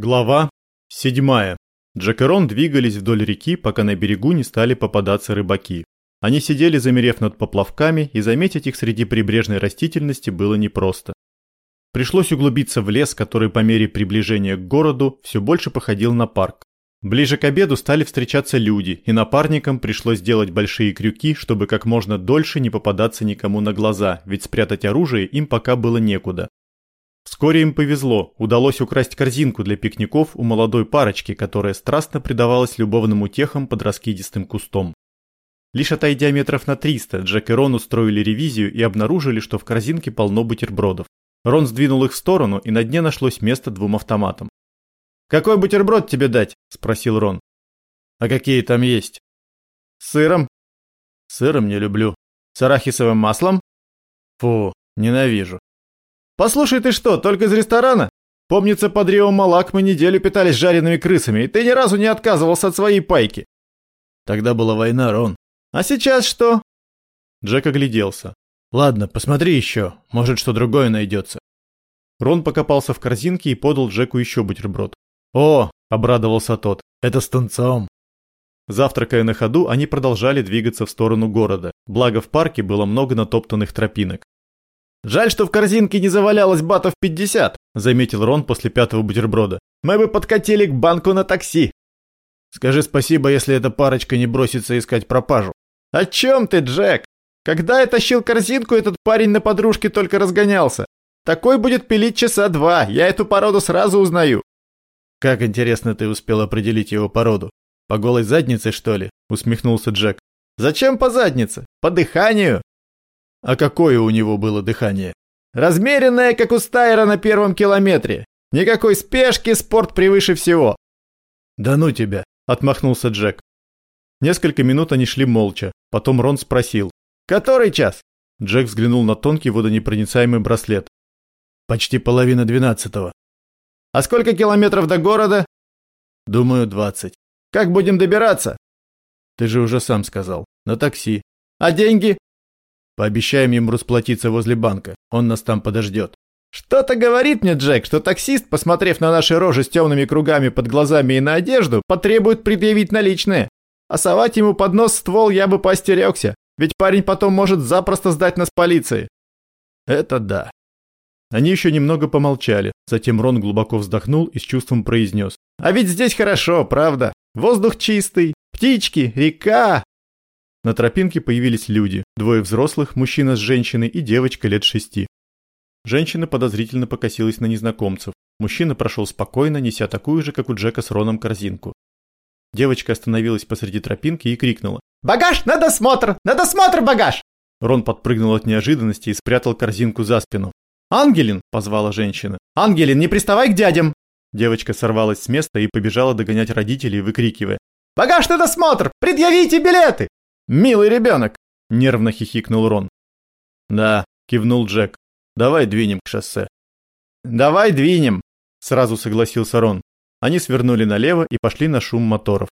Глава 7. Джек и Рон двигались вдоль реки, пока на берегу не стали попадаться рыбаки. Они сидели, замерев над поплавками, и заметить их среди прибрежной растительности было непросто. Пришлось углубиться в лес, который по мере приближения к городу все больше походил на парк. Ближе к обеду стали встречаться люди, и напарникам пришлось делать большие крюки, чтобы как можно дольше не попадаться никому на глаза, ведь спрятать оружие им пока было некуда. Вскоре им повезло, удалось украсть корзинку для пикников у молодой парочки, которая страстно предавалась любовным утехам под раскидистым кустом. Лишь отойдя метров на 300, Джек и Рон устроили ревизию и обнаружили, что в корзинке полно бутербродов. Рон сдвинул их в сторону, и на дне нашлось место двум автоматам. «Какой бутерброд тебе дать?» – спросил Рон. «А какие там есть?» «С сыром». «Сыром не люблю». «С арахисовым маслом?» «Фу, ненавижу». «Послушай, ты что, только из ресторана? Помнится, под Рио Малак мы неделю питались жареными крысами, и ты ни разу не отказывался от своей пайки». Тогда была война, Рон. «А сейчас что?» Джек огляделся. «Ладно, посмотри еще, может, что другое найдется». Рон покопался в корзинке и подал Джеку еще бутерброд. «О!» – обрадовался тот. «Это с тунцом!» Завтракая на ходу, они продолжали двигаться в сторону города, благо в парке было много натоптанных тропинок. «Жаль, что в корзинке не завалялось батов 50», – заметил Рон после пятого бутерброда. «Мы бы подкатили к банку на такси». «Скажи спасибо, если эта парочка не бросится искать пропажу». «О чем ты, Джек? Когда я тащил корзинку, этот парень на подружке только разгонялся. Такой будет пилить часа два, я эту породу сразу узнаю». «Как интересно ты успел определить его породу? По голой заднице, что ли?» – усмехнулся Джек. «Зачем по заднице? По дыханию. А какое у него было дыхание? Размеренное, как у Стайра на первом километре. Никакой спешки, спорт превыше всего. Да ну тебя, отмахнулся Джек. Несколько минут они шли молча. Потом Рон спросил. «Который час?» Джек взглянул на тонкий водонепроницаемый браслет. «Почти половина двенадцатого». «А сколько километров до города?» «Думаю, двадцать». «Как будем добираться?» «Ты же уже сам сказал. На такси». «А деньги?» Пообещаем ему расплатиться возле банка. Он нас там подождет. Что-то говорит мне Джек, что таксист, посмотрев на наши рожи с темными кругами под глазами и на одежду, потребует предъявить наличные. А совать ему под нос ствол я бы поостерегся, ведь парень потом может запросто сдать нас полиции. Это да. Они еще немного помолчали, затем Рон глубоко вздохнул и с чувством произнес. А ведь здесь хорошо, правда? Воздух чистый, птички, река, на тропинке появились люди, двое взрослых, мужчина с женщиной и девочка лет шести. Женщина подозрительно покосилась на незнакомцев. Мужчина прошел спокойно, неся такую же, как у Джека с Роном, корзинку. Девочка остановилась посреди тропинки и крикнула. «Багаж! На досмотр! На досмотр багаж!» Рон подпрыгнул от неожиданности и спрятал корзинку за спину. «Ангелин!» – позвала женщина. «Ангелин, не приставай к дядям!» Девочка сорвалась с места и побежала догонять родителей, выкрикивая. «Багаж на досмотр! Предъявите билеты!» «Милый ребенок!» – нервно хихикнул Рон. «Да», – кивнул Джек. «Давай двинем к шоссе». «Давай двинем!» – сразу согласился Рон. Они свернули налево и пошли на шум моторов.